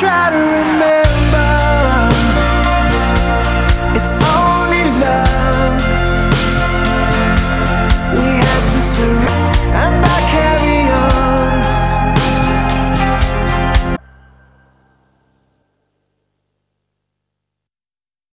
try to